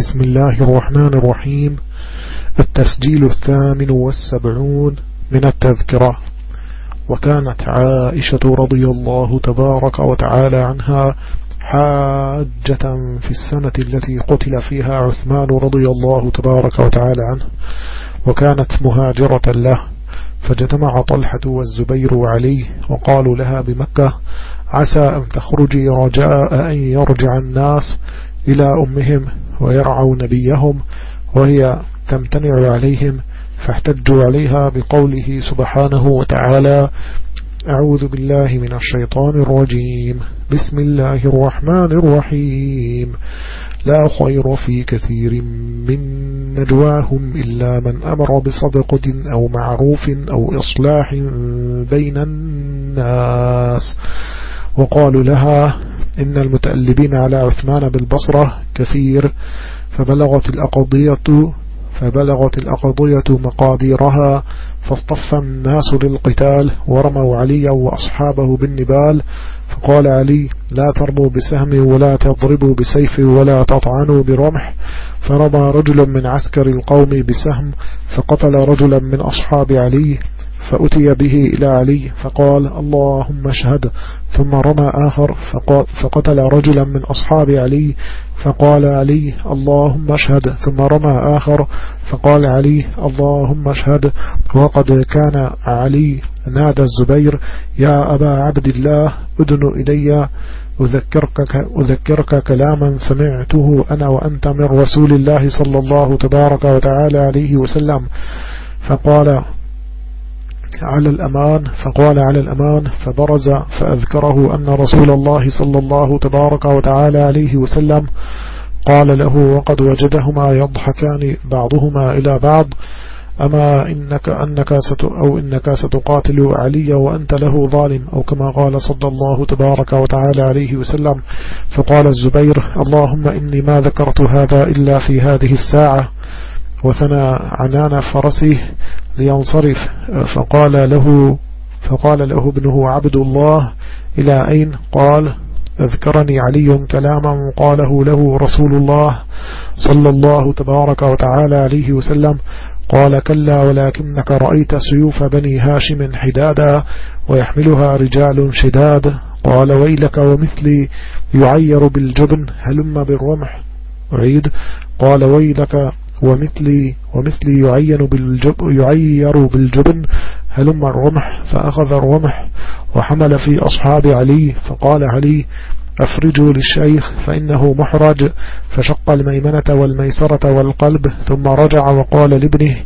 بسم الله الرحمن الرحيم. التسجيل الثامن والسبعون من التذكرة. وكانت عائشة رضي الله تبارك وتعالى عنها حاجة في السنة التي قتل فيها عثمان رضي الله تبارك وتعالى عنه. وكانت مهاجرة له. فاجتمع طلحة والزبير وعلي وقالوا لها بمكة عسى أن تخرجي رجاء أن يرجع الناس إلى أمهم ويرعوا نبيهم وهي تمتنع عليهم فاحتجوا عليها بقوله سبحانه وتعالى أعوذ بالله من الشيطان الرجيم. بسم الله الرحمن الرحيم. لا خير في كثير من نجواهم إلا من أمر بصدقة أو معروف أو إصلاح بين الناس. وقالوا لها إن المتألبين على عثمان بالبصرة كثير فبلغت الأقضية فبلغت الأقضية مقاديرها فاصطف الناس للقتال ورموا عليا وأصحابه بالنبال فقال علي لا ترموا بسهم ولا تضربوا بسيف ولا تطعنوا برمح. فرمى رجل من عسكر القوم بسهم فقتل رجلا من أصحاب علي فأتي به إلى علي فقال اللهم اشهد. ثم رمى آخر فقتل رجلا من أصحاب علي فقال علي اللهم اشهد. ثم رمى آخر فقال علي اللهم اشهد. وقد كان علي نادى الزبير يا أبا عبد الله أدن إلي أذكرك, أذكرك كلاما سمعته أنا وأنت من رسول الله صلى الله تبارك وتعالى عليه وسلم. فقال على الأمان فقال على الأمان فبرز فأذكره أن رسول الله صلى الله تبارك وتعالى عليه وسلم قال له وقد وجدهما يضحكان بعضهما إلى بعض أما إنك أنك ست أو إنك ستقاتل علي وأنت له ظالم أو كما قال صلى الله تبارك وتعالى عليه وسلم فقال الزبير اللهم إني ما ذكرت هذا إلا في هذه الساعة وثنى عنان فرسه لينصرف فقال له فقال له ابنه عبد الله إلى أين؟ قال أذكرني علي كلاما قاله له رسول الله صلى الله تبارك وتعالى عليه وسلم قال كلا ولكنك رأيت سيوف بني هاشم حدادا ويحملها رجال شداد. قال ويلك ومثلي يعير بالجبن هلم بالرمح. أعيد. قال ويلك ومثلي ومثلي يعين بالجب يعير بالجبن هلم الرمح فأخذ الرمح وحمل في أصحاب علي فقال علي أفرجوا للشيخ فإنه محرج فشق الميمنة والميسرة والقلب ثم رجع وقال لابنه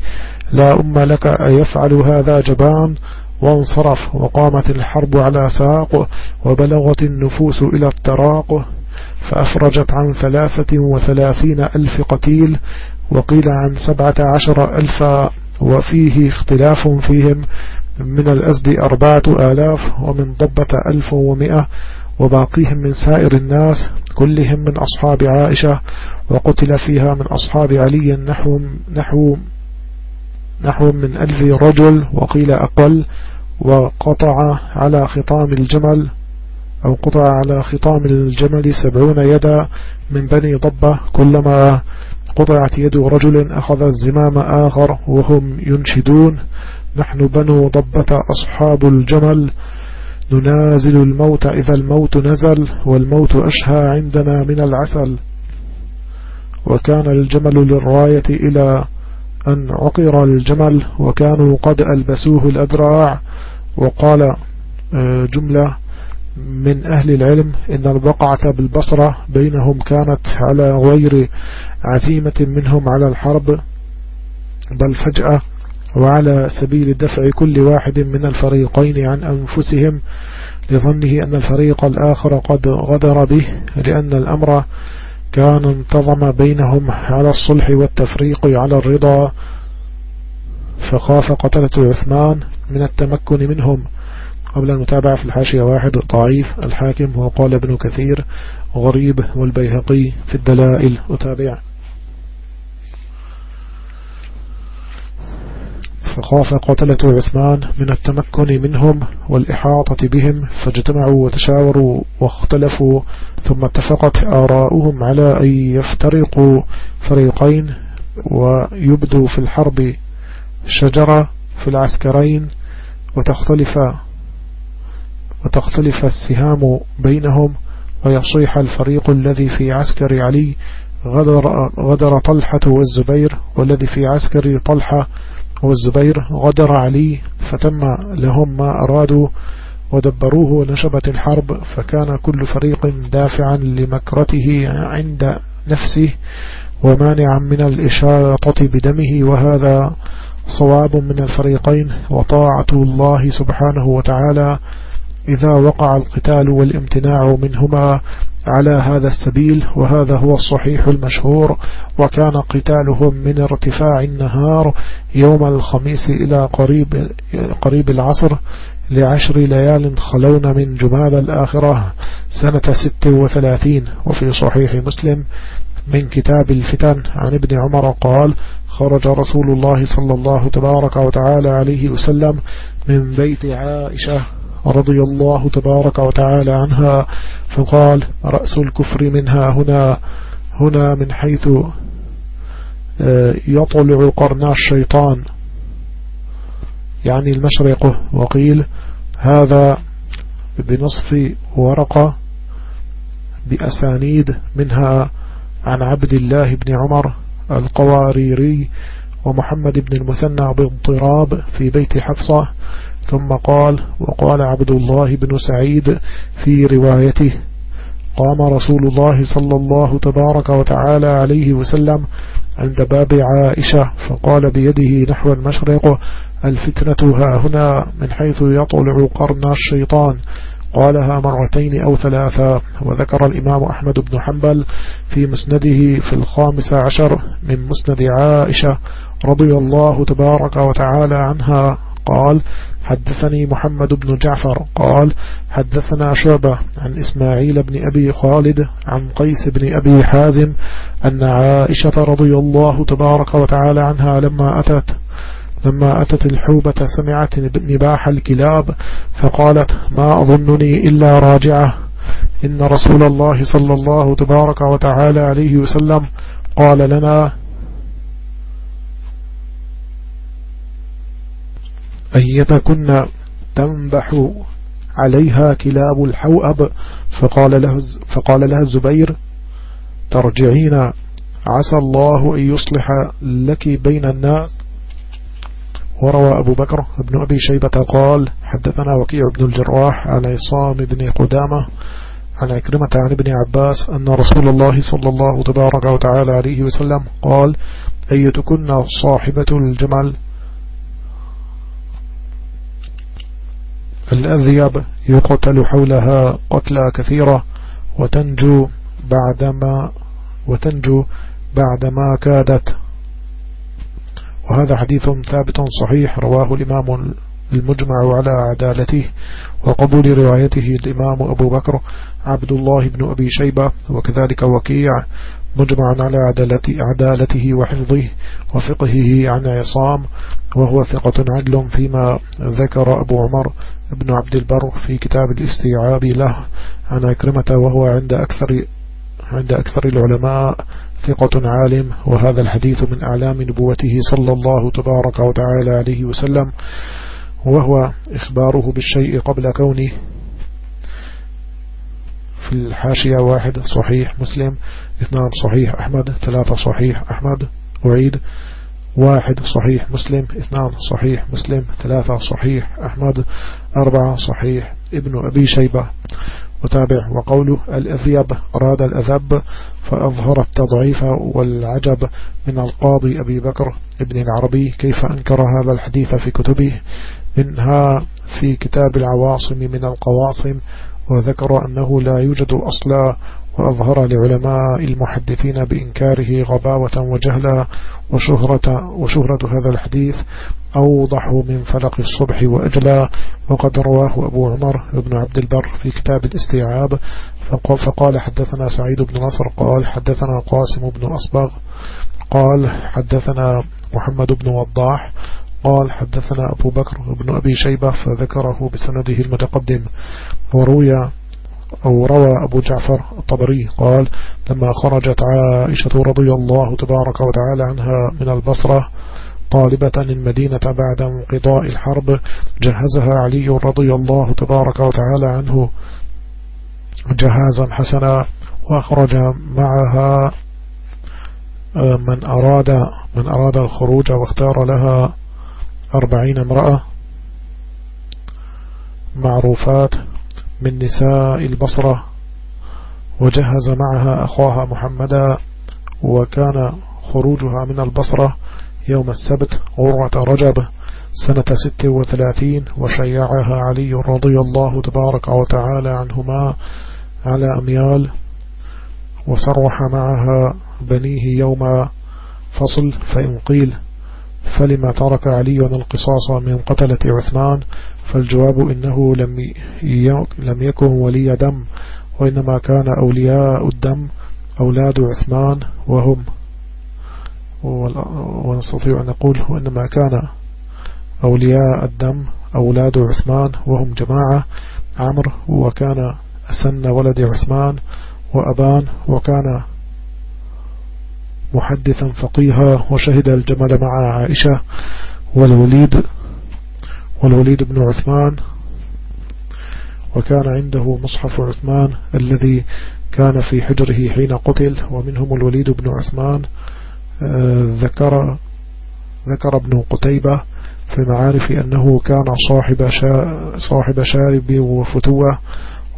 لا أم لك أيفعل هذا جبان؟ وانصرف وقامت الحرب على ساق وبلغت النفوس إلى التراق فأفرجت عن ثلاثة وثلاثين ألف قتيل وقيل عن سبعة عشر ألف وفيه اختلاف فيهم من الأزد أربعة آلاف ومن ضبة ألف ومئة وباقيهم من سائر الناس كلهم من أصحاب عائشة وقتل فيها من أصحاب علي نحو, نحو, نحو من ألف رجل وقيل أقل وقطع على خطام الجمل أو قطع على خطام الجمل سبعون يدا من بني ضبة كلما قطعت يد رجل أخذ الزمام آخر وهم ينشدون. نحن بنو ضبة أصحاب الجمل. ننازل الموت إذا الموت نزل والموت أشهى عندنا من العسل. وكان الجمل للراية إلى أن عقر الجمل وكانوا قد ألبسوه الأدراع وقال آه، جملة من أهل العلم إن البقعة بالبصرة بينهم كانت على غير عزيمة منهم على الحرب بل فجأة وعلى سبيل دفع كل واحد من الفريقين عن أنفسهم لظنه أن الفريق الآخر قد غدر به لأن الأمر كان انتظم بينهم على الصلح والتفريق على الرضا فخاف قتلة عثمان من التمكن منهم. قبل المتابعة في الحاشية واحد ضعيف الحاكم وقال ابن كثير غريب والبيهقي في الدلائل. أتابع. فخاف قتلة عثمان من التمكن منهم والإحاطة بهم فاجتمعوا وتشاوروا واختلفوا ثم اتفقت آراؤهم على أن يفترقوا فريقين ويبدوا في الحرب شجرة في العسكرين وتختلف وتختلف السهام بينهم ويصيح الفريق الذي في عسكر علي غدر, غدر طلحة والزبير والذي في عسكر طلحة والزبير غدر علي فتم لهم ما أرادوا ودبروه ونشبت الحرب فكان كل فريق دافعا لمكرته عند نفسه ومانعا من الإشاطة بدمه وهذا صواب من الفريقين وطاعة الله سبحانه وتعالى إذا وقع القتال والامتناع منهما على هذا السبيل وهذا هو الصحيح المشهور وكان قتالهم من ارتفاع النهار يوم الخميس إلى قريب, قريب العصر لعشر ليال خلون من جماد الآخرة سنة ست وثلاثين. وفي صحيح مسلم من كتاب الفتن عن ابن عمر قال خرج رسول الله صلى الله تبارك وتعالى عليه وسلم من بيت عائشة رضي الله تبارك وتعالى عنها فقال رأس الكفر منها هنا هنا من حيث آه، يطلع قرنا الشيطان. يعني المشرق. وقيل هذا بنصف ورقة بأسانيد منها عن عبد الله بن عمر القواريري ومحمد بن المثنى باضطراب في بيت حفصة ثم قال وقال عبد الله بن سعيد في روايته قام رسول الله صلى الله تبارك وتعالى عليه وسلم عند باب عائشة فقال بيده نحو المشرق الفتنة ها هنا من حيث يطلع قرن الشيطان. قالها مرتين أو ثلاثا وذكر الإمام أحمد بن حنبل في مسنده في الخامس عشر من مسند عائشة رضي الله تبارك وتعالى عنها قال حدثني محمد بن جعفر قال حدثنا شعبة عن إسماعيل بن أبي خالد عن قيس بن أبي حازم أن عائشة رضي الله تبارك وتعالى عنها لما أتت لما أتت الحوبة سمعت نباح الكلاب فقالت ما أظنني إلا راجعة إن رسول الله صلى الله تبارك وتعالى عليه وسلم قال لنا أيتكن تنبح عليها كلاب الحوأب. فقال له, فقال لها الزبير ترجعين؟ عسى الله أن يصلح لك بين الناس. وروى أبو بكر بن أبي شيبة قال حدثنا وكيع بن الجراح عن عصام بن قدامة عن عكرمة عن ابن عباس أن رسول الله صلى الله تبارك وتعالى عليه وسلم قال أيتكن صاحبة الجمل؟ الأذيب يقتل حولها قتلى كثيرة وتنجو بعدما وتنجو بعدما كادت. وهذا حديث ثابت صحيح رواه الإمام المجمع على عدالته وقبول روايته الإمام أبو بكر عبد الله بن أبي شيبة وكذلك وكيع. مجمع على عدالته وحفظه وفقهه عن عصام وهو ثقة عدل فيما ذكر أبو عمر بن عبد البر في كتاب الاستيعاب له. عن أكرمة وهو عند أكثر عند أكثر العلماء ثقة عالم. وهذا الحديث من أعلام نبوته صلى الله تبارك وتعالى عليه وسلم. وهو إخباره بالشيء قبل كونه. الحاشية واحد صحيح مسلم اثنان صحيح أحمد ثلاثة صحيح أحمد أعيد واحد صحيح مسلم اثنان صحيح مسلم ثلاثة صحيح أحمد أربعة صحيح ابن أبي شيبة. وتابع وقوله الأذيب أراد الأذب فأظهر التضعيف والعجب من القاضي أبي بكر ابن العربي. كيف أنكر هذا الحديث في كتبه؟ منها في كتاب العواصم من القواصم. وذكر أنه لا يوجد أصلا وأظهر لعلماء المحدثين بإنكاره غباوة وجهلا وشهرة, وشهرة هذا الحديث أوضح من فلق الصبح وأجلى وقد رواه أبو عمر بن عبد البر في كتاب الاستيعاب فقال حدثنا سعيد بن نصر قال حدثنا قاسم بن أصبغ قال حدثنا محمد بن وضاح قال حدثنا أبو بكر بن أبي شيبة فذكره بسنده المتقدم وروي أو روى أبو جعفر الطبري قال لما خرجت عائشة رضي الله تبارك وتعالى عنها من البصرة طالبة المدينة بعد انقضاء الحرب جهزها علي رضي الله تبارك وتعالى عنه جهازا حسنا وأخرج معها آه، من أراد من أراد الخروج واختار لها أربعين امرأة معروفات من نساء البصرة وجهز معها أخاها محمدا وكان خروجها من البصرة يوم السبت غرة رجب سنة ست وثلاثين وشيعها علي رضي الله تبارك وتعالى عنهما على أميال وصرح معها بنيه يوم فصل فإن قيل فلما ترك علي القصاص من قتلة عثمان فالجواب إنه لم يكن ولي دم وإنما كان أولياء الدم أولاد عثمان وهم. ونستطيع أن نقول وإنما كان أولياء الدم أولاد عثمان وهم جماعة عمر وكان أسن ولد عثمان وأبان وكان محدثا فقيها وشهد الجمل مع عائشة والوليد والوليد بن عثمان وكان عنده مصحف عثمان الذي كان في حجره حين قتل ومنهم الوليد بن عثمان آه، ذكر ذكر ابن قتيبة في المعارف أنه كان صاحب, صاحب شارب وفتوة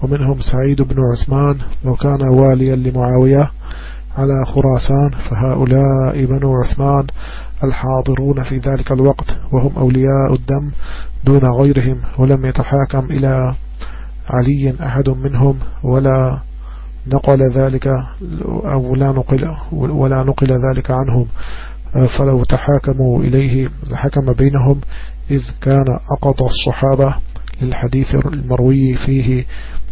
ومنهم سعيد بن عثمان وكان واليا لمعاوية على خراسان فهؤلاء بنو عثمان الحاضرون في ذلك الوقت وهم أولياء الدم دون غيرهم ولم يتحاكم إلى علي أحد منهم ولا نقل ذلك أو لا نقل ولا نقل ذلك عنهم. فلو تحاكموا إليه لحكم بينهم إذ كان أقضى الصحابة للحديث المروي فيه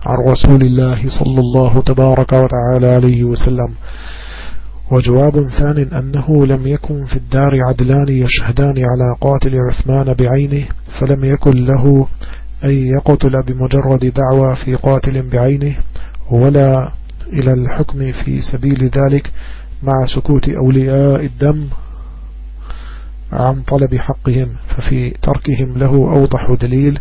عن رسول الله صلى الله تبارك وتعالى عليه وسلم. وجواب ثان أنه لم يكن في الدار عدلان يشهدان على قاتل عثمان بعينه فلم يكن له أن يقتل بمجرد دعوى في قاتل بعينه ولا إلى الحكم في سبيل ذلك مع سكوت أولياء الدم عن طلب حقهم ففي تركهم له أوضح دليل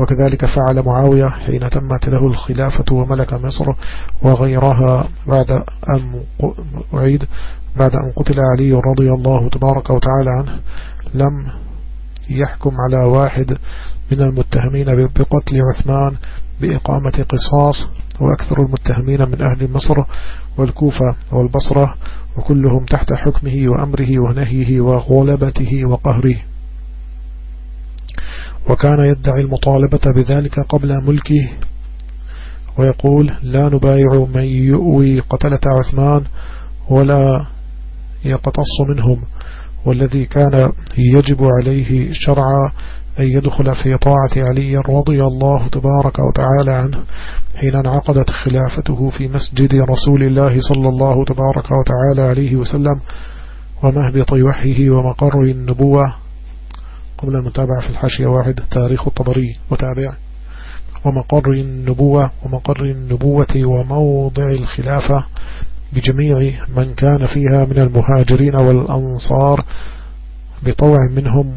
وكذلك فعل معاوية حين تمت له الخلافة وملك مصر وغيرها بعد أن قتل علي رضي الله تبارك وتعالى عنه لم يحكم على واحد من المتهمين بقتل عثمان بإقامة قصاص وأكثر المتهمين من أهل مصر والكوفة والبصرة وكلهم تحت حكمه وأمره ونهيه وغلبته وقهره. وكان يدعي المطالبة بذلك قبل ملكه ويقول لا نبايع من يؤوي قتلة عثمان ولا يقتص منهم. والذي كان يجب عليه شرعا أن يدخل في طاعة علي رضي الله تبارك وتعالى عنه حين انعقدت خلافته في مسجد رسول الله صلى الله تبارك وتعالى عليه وسلم ومهبط وحيه ومقر النبوة. قبل المتابعة في الحاشية واحد تاريخ الطبري وتابع ومقر النبوة ومقر النبوة وموضع الخلافة. بجميع من كان فيها من المهاجرين والأنصار بطوع منهم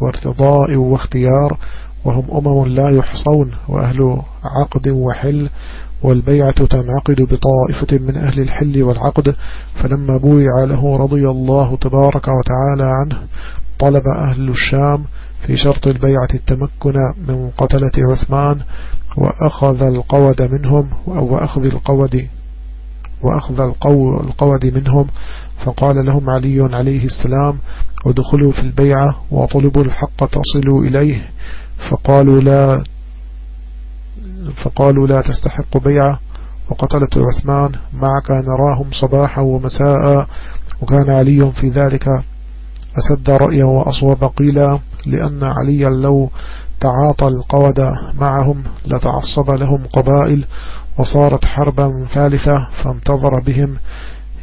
وارتضاء واختيار وهم أمم لا يحصون وأهل عقد وحل والبيعة تنعقد بطائفة من أهل الحل والعقد. فلما بويع له رضي الله تبارك وتعالى عنه طلب أهل الشام في شرط البيعة التمكن من قتلة عثمان وأخذ القود منهم وأخذ القود وأخذ القود منهم فقال لهم علي عليه السلام ودخلوا في البيعة وطلبوا الحق تصلوا إليه. فقالوا لا فقالوا لا تستحق بيعة. وقتلت عثمان معك نراهم صباحا ومساء وكان علي في ذلك أسد رأيا وأصوب قيلا لأن عليا لو تعاطى القود معهم لتعصب لهم قبائل وصارت حربا ثالثة فانتظر بهم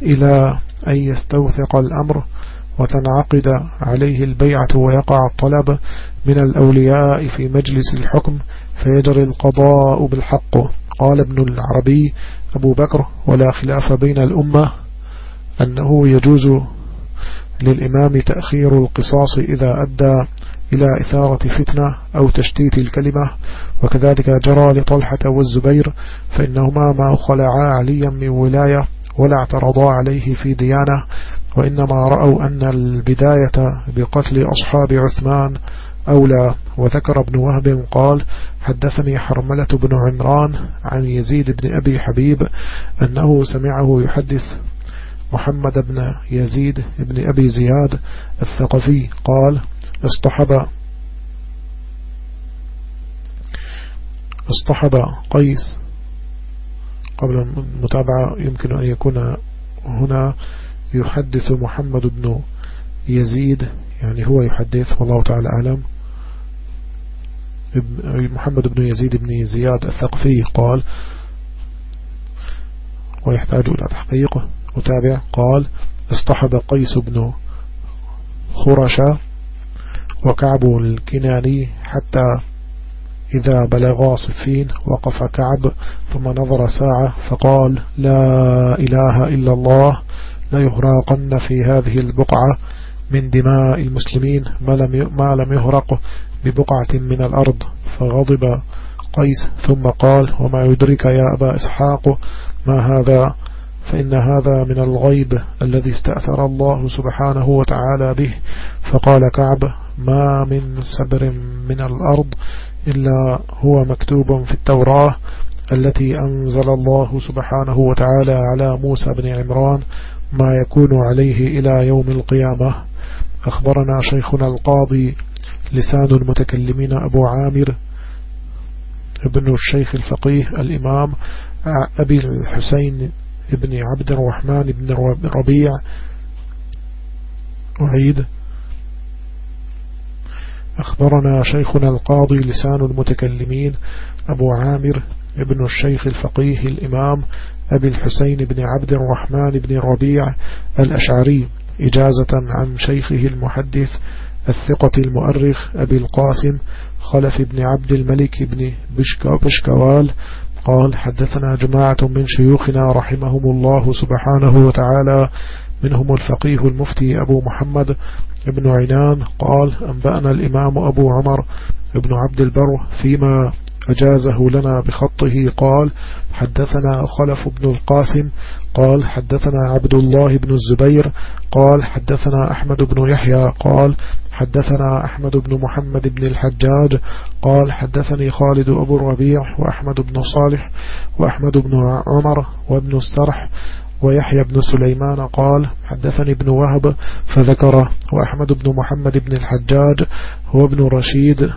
إلى أن يستوثق الأمر وتنعقد عليه البيعة ويقع الطلب من الأولياء في مجلس الحكم فيجري القضاء بالحق. قال ابن العربي أبو بكر ولا خلاف بين الأمة أنه يجوز للإمام تأخير القصاص إذا أدى إلى إثارة فتنة أو تشتيت الكلمة وكذلك جرى لطلحة والزبير فإنهما ما خلعا عليا من ولاية ولا اعترضا عليه في ديانة وإنما رأوا أن البداية بقتل أصحاب عثمان أولى. وذكر ابن وهب قال حدثني حرملة بن عمران عن يزيد بن أبي حبيب أنه سمعه يحدث. محمد بن يزيد بن أبي زياد الثقفي قال اصطحب اصطحب قيس قبل المتابعة يمكن أن يكون هنا يحدث محمد بن يزيد يعني هو يحدث والله تعالى أعلم. محمد بن يزيد بن زياد الثقفي قال ويحتاج إلى تحقيقه متابع قال اصطحب قيس بن خرشة. وكعب الكناني حتى إذا بلغا صفين وقف كعب ثم نظر ساعة فقال لا إله إلا الله لا يهراقن في هذه البقعة من دماء المسلمين ما لم يهرق ببقعة من الأرض فغضب قيس ثم قال وما يدرك يا أبا إسحاق ما هذا فإن هذا من الغيب الذي استأثر الله سبحانه وتعالى به فقال كعب ما من سبر من الأرض إلا هو مكتوب في التوراة التي أنزل الله سبحانه وتعالى على موسى بن عمران ما يكون عليه إلى يوم القيامة. أخبرنا شيخنا القاضي لسان المتكلمين أبو عامر ابن الشيخ الفقيه الإمام أبي الحسين ابن عبد الرحمن بن ربيع. أعيد. أخبرنا شيخنا القاضي لسان المتكلمين أبو عامر ابن الشيخ الفقيه الإمام أبي الحسين بن عبد الرحمن بن ربيع الأشعري إجازة عن شيخه المحدث الثقة المؤرخ أبي القاسم خلف بن عبد الملك بن بشكوال. قال حدثنا جماعة من شيوخنا رحمهم الله سبحانه وتعالى منهم الفقيه المفتي أبو محمد ابن عنان قال أنبأنا الإمام أبو عمر ابن عبد البر فيما أجازه لنا بخطه قال حدثنا خلف بن القاسم قال حدثنا عبد الله بن الزبير قال حدثنا أحمد بن يحيى قال حدثنا أحمد بن محمد بن الحجاج قال حدثني خالد أبو الربيع وأحمد بن صالح وأحمد بن عمر وابن السرح ويحيى بن سليمان قال حدثني ابن وهب فذكر وأحمد بن محمد بن الحجاج هو ابن رشيد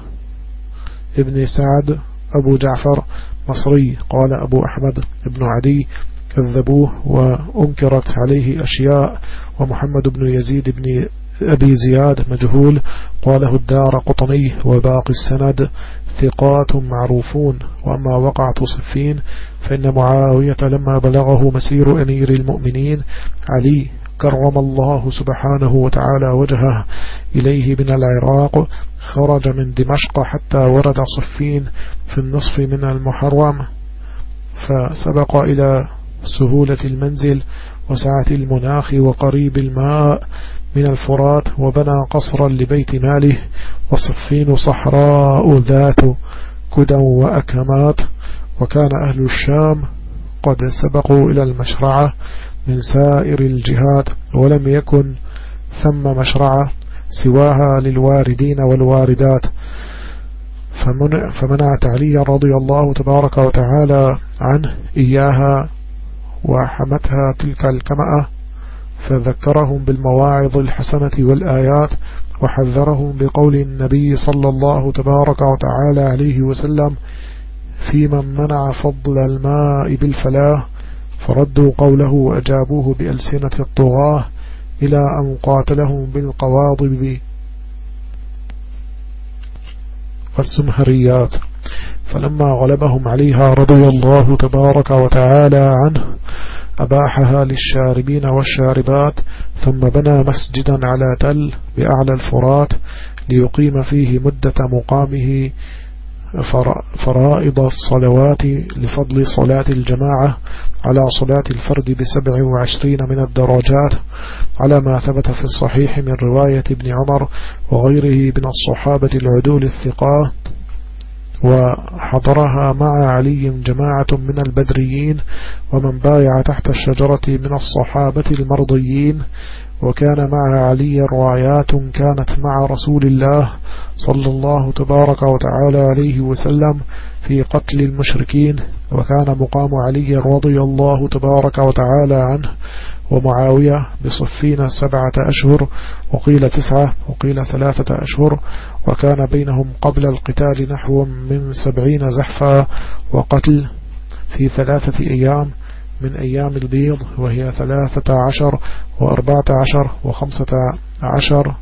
ابن سعد أبو جعفر مصري قال أبو أحمد بن عدي كذبوه وأنكرت عليه أشياء ومحمد بن يزيد بن أبي زياد مجهول قاله الدار قطني وباقي السند ثقات معروفون وأما وقعة صفين فإن معاوية لما بلغه مسير أمير المؤمنين علي كرم الله سبحانه وتعالى وجهه إليه من العراق خرج من دمشق حتى ورد صفين في النصف من المحرم فسبق إلى سهولة المنزل وسعة المناخ وقريب الماء من الفرات وبنى قصرا لبيت ماله وصفين صحراء ذات كدى وأكمات. وكان أهل الشام قد سبقوا إلى المشرعة من سائر الجهات ولم يكن ثم مشرعة سواها للواردين والواردات. فمنع فمنعت علي رضي الله تبارك وتعالى عنه إياها وحمتها تلك الكمأة. فذكرهم بالمواعظ الحسنة والآيات وحذرهم بقول النبي صلى الله تبارك وتعالى عليه وسلم في من منع فضل الماء بالفلاة فردوا قوله وأجابوه بألسنة الطغاة إلى أن قاتلهم بالقواضب. والسمهريات فلما غلبهم عليها رضي الله تبارك وتعالى عنه أباحها للشاربين والشاربات ثم بنى مسجدا على تل بأعلى الفرات ليقيم فيه مدة مقامه فرائض الصلوات لفضل صلاة الجماعة على صلاة الفرد بسبع وعشرين من الدرجات على ما ثبت في الصحيح من رواية ابن عمر وغيره من الصحابة العدول الثقات وحضرها مع علي جماعة من البدريين ومن بايع تحت الشجرة من الصحابة المرضيين. وكان مع علي روايات كانت مع رسول الله صلى الله تبارك وتعالى عليه وسلم في قتل المشركين. وكان مقام علي رضي الله تبارك وتعالى عنه ومعاوية بصفين سبعة أشهر وقيل تسعة وقيل ثلاثة أشهر وكان بينهم قبل القتال نحو من سبعين زحفا وقتل في ثلاثة أيام من أيام البيض وهي ثلاثة عشر وأربعة عشر وخمسة عشر.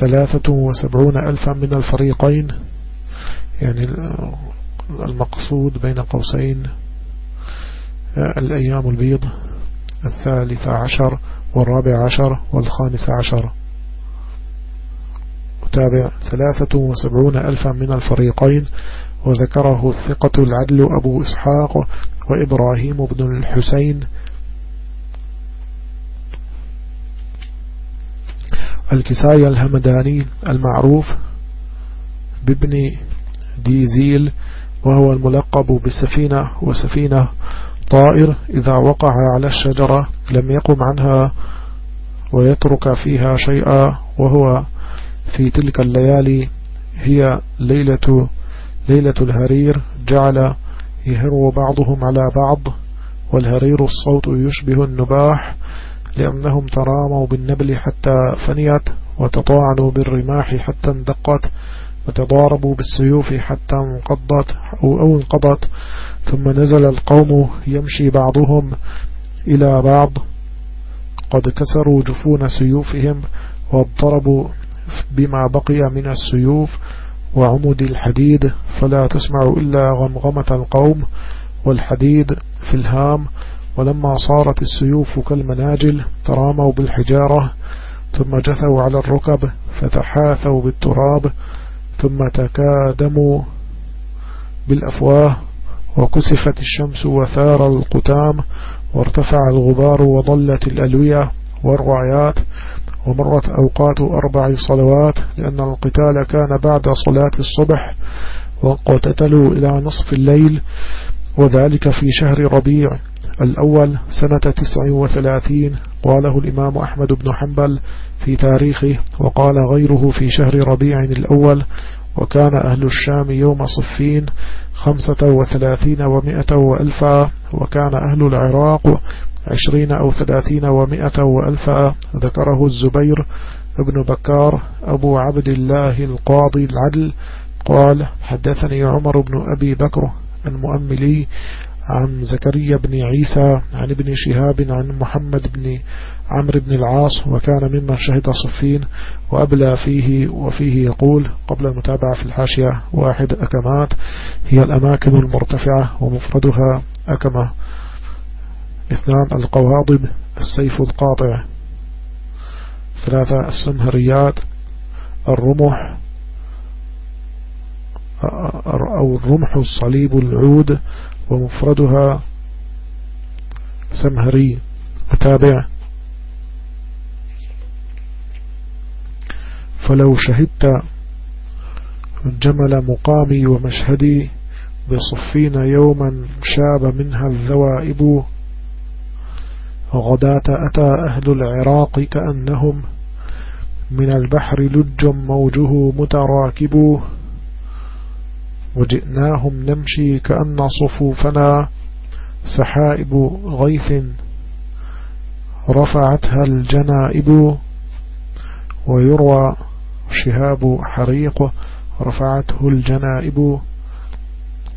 ثلاثة وسبعون ألفا من الفريقين يعني المقصود بين قوسين الأيام البيض. الثالث عشر والرابع عشر والخامس عشر. وتابع ثلاثة وسبعون ألفا من الفريقين وذكره الثقة العدل أبو إسحاق وإبراهيم بن الحسين. الكساية الهمداني المعروف بابن ديزيل وهو الملقب بسفينة وسفينة طائر إذا وقع على الشجرة لم يقم عنها ويترك فيها شيئا وهو في تلك الليالي هي ليلة ليلة الهرير جعل يهر بعضهم على بعض والهرير الصوت يشبه النباح لأنهم تراموا بالنبل حتى فنيت وتطاعنوا بالرماح حتى اندقت وتضاربوا بالسيوف حتى انقضت أو انقضت ثم نزل القوم يمشي بعضهم إلى بعض. قد كسروا جفون سيوفهم واضطربوا بما بقي من السيوف وعمود الحديد فلا تسمع إلا غمغمة القوم والحديد في الهام. ولما صارت السيوف كالمناجل تراموا بالحجارة ثم جثوا على الركب فتحاثوا بالتراب ثم تكادموا بالأفواه وكسفت الشمس وثار القتام وارتفع الغبار وضلت الألوية والرعيات ومرت أوقات أربع صلوات لأن القتال كان بعد صلاة الصبح وقتتلوا إلى نصف الليل وذلك في شهر ربيع. الأول سنة تسع وثلاثين قاله الإمام أحمد بن حنبل في تاريخه وقال غيره في شهر ربيع الأول وكان أهل الشام يوم صفين خمسة وثلاثين ومائة وألفا وكان أهل العراق عشرين أو ثلاثين ومائة وألفا ذكره الزبير ابن بكار أبو عبد الله القاضي العدل قال حدثني عمر بن أبي بكر المؤملي عن زكريا بن عيسى عن ابن شهاب عن محمد بن عمرو بن العاص وكان ممن شهد صفين وأبلى فيه وفيه يقول قبل المتابعة في الحاشية واحد أكمات هي الأماكن المرتفعة ومفردها أكمة. اثنان القواضب السيف القاطع. ثلاثة السمهريات الرمح أو الرمح الصليب العود. ومفردها سمهري متابع. فلو شهدت جمل مقامي ومشهدي بصفين يوما شاب منها الذوائب غداة أتى أهل العراق كأنهم من البحر لج موجه متراكب وجئناهم نمشي كأن صفوفنا سحائب غيث رفعتها الجنائب ويروى شهاب حريق رفعته الجنائب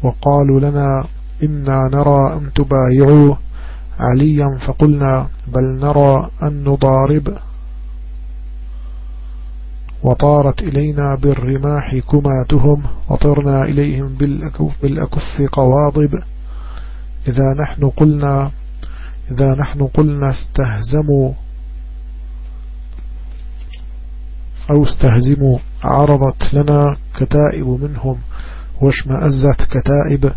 وقالوا لنا إنا نرى أن تبايعوا عليا فقلنا بل نرى أن نضارب وطارت إلينا بالرماح كماتهم وطرنا إليهم بالأكف, قواضب. إذا نحن قلنا إذا نحن قلنا استهزموا أو استهزموا عرضت لنا كتائب منهم واشمأزت كتائب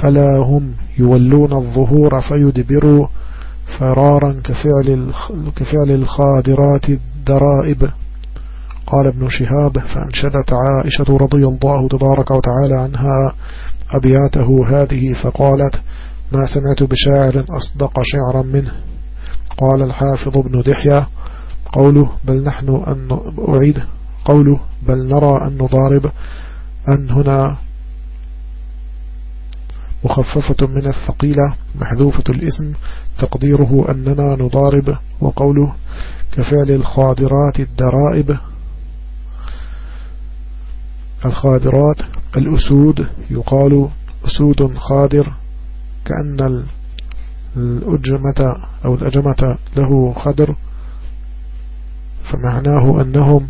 فلا هم يولون الظهور فيدبروا فرارا كفعل, كفعل الخادرات الدرائب. قال ابن شهاب فأنشدت عائشة رضي الله تبارك وتعالى عنها أبياته هذه فقالت ما سمعت بشاعر أصدق شعرا منه. قال الحافظ ابن دحية قوله بل نحن أن أعيد قوله بل نرى أن نضارب أن هنا مخففة من الثقيلة محذوفة الاسم تقديره أننا نضارب وقوله كفعل الخادرات الدرائب. الخادرات الأسود يقال أسود خادر كأن الأجمة أو الأجمة له خدر فمعناه أنهم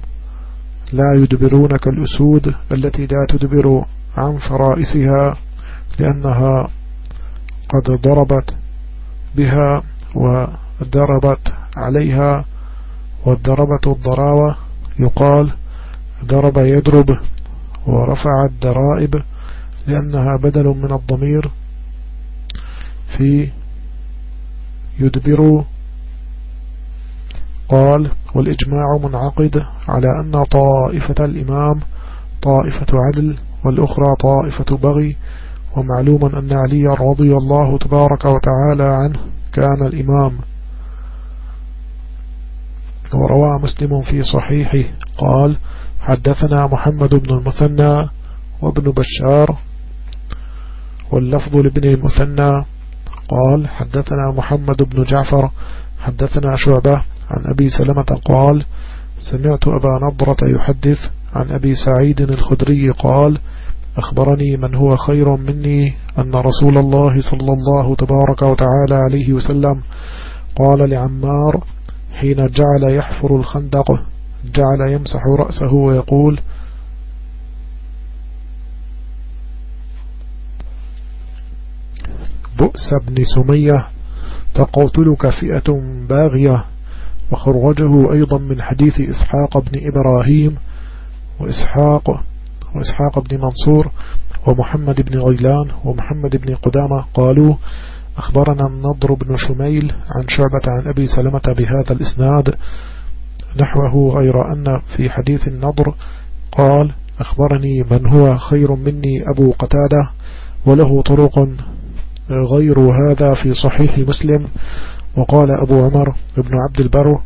لا يدبرون كالأسود التي لا تدبر عن فرائسها لأنها قد ضربت بها وضربت عليها والضربة الضراوة يقال ضرب يضرب ورفع الدرائب لأنها بدل من الضمير في يدبر قال والإجماع منعقد على أن طائفة الإمام طائفة عدل والأخرى طائفة بغي ومعلوم أن علي رضي الله تبارك وتعالى عنه كان الإمام. وروى مسلم في صحيحه قال حدثنا محمد بن المثنى وابن بشار واللفظ لابن المثنى. قال حدثنا محمد بن جعفر حدثنا شعبة عن أبي سلمة قال سمعت أبا نضرة يحدث عن أبي سعيد الخدري قال أخبرني من هو خير مني أن رسول الله صلى الله تبارك وتعالى عليه وسلم قال لعمار حين جعل يحفر الخندق جعل يمسح رأسه ويقول بؤس بن سمية تقاتلك فئة باغية. وخرجه أيضا من حديث إسحاق بن إبراهيم وإسحاق وإسحاق بن منصور ومحمد بن غيلان ومحمد بن قدامة قالوا أخبرنا النضر بن شميل عن شعبة عن أبي سلمة بهذا الإسناد. نحوه غير أن في حديث النضر قال أخبرني من هو خير مني أبو قتادة وله طرق غير هذا في صحيح مسلم. وقال أبو عمر بن عبد البر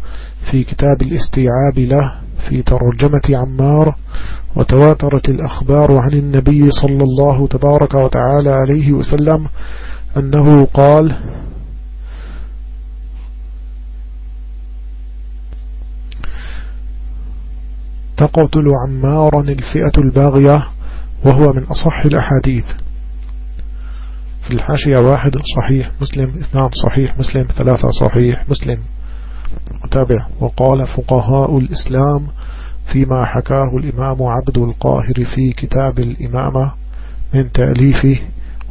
في كتاب الاستيعاب له في ترجمة عمار وتواترت الأخبار عن النبي صلى الله تبارك وتعالى عليه وسلم أنه قال تقتل عمارا الفئة الباغية وهو من أصح الأحاديث. في الحاشية واحد صحيح مسلم اثنان صحيح مسلم ثلاثة صحيح مسلم. متابع. وقال فقهاء الإسلام فيما حكاه الإمام عبد القاهر في كتاب الإمامة من تأليفه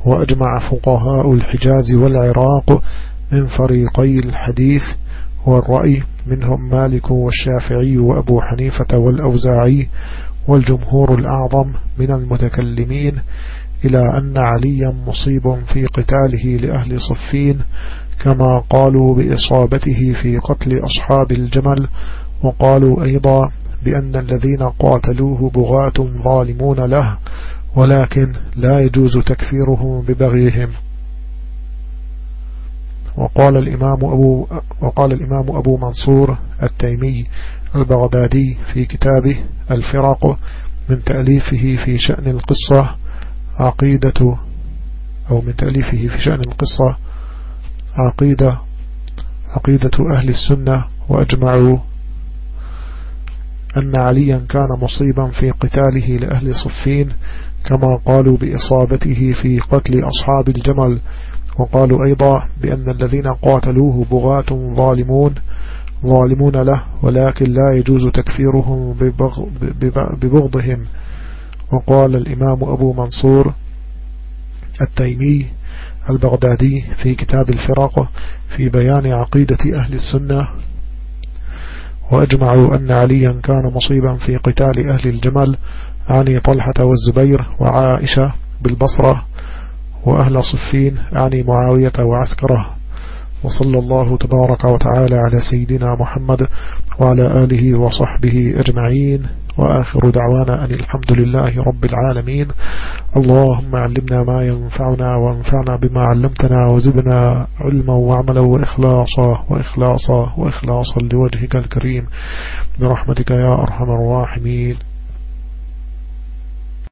وأجمع فقهاء الحجاز والعراق من فريقي الحديث والرأي. منهم مالك والشافعي وأبو حنيفة والأوزاعي والجمهور الأعظم من المتكلمين إلى أن عليا مصيب في قتاله لأهل صفين كما قالوا بإصابته في قتل أصحاب الجمل وقالوا أيضا بأن الذين قاتلوه بغاة ظالمون له ولكن لا يجوز تكفيرهم ببغيهم وقال الإمام أبو, وقال الإمام أبو منصور التيمي البغدادي في كتابه الفرق من تأليفه في شأن القصة عقيدة أو من تأليفه في شأن القصة عقيدة عقيدة أهل السنة وأجمعوا أن عليا كان مصيبا في قتاله لأهل صفين كما قالوا بإصابته في قتل أصحاب الجمل وقالوا أيضا بأن الذين قاتلوه بغاة ظالمون ظالمون له ولكن لا يجوز تكفيرهم ببغضهم. وقال الإمام أبو منصور التيمي البغدادي في كتاب الفرق في بيان عقيدة أهل السنة وأجمعوا أن عليا كان مصيبا في قتال أهل الجمل عني طلحة والزبير وعائشة بالبصرة وأهل صفين عني معاوية وعسكره. وصلى الله تبارك وتعالى على سيدنا محمد وعلى آله وصحبه أجمعين. وآخر دعوانا أن الحمد لله رب العالمين. اللهم علمنا ما ينفعنا وانفعنا بما علمتنا وزدنا علما وعملا وإخلاصا وإخلاصا وإخلاصا لوجهك الكريم. برحمتك يا أرحم الراحمين.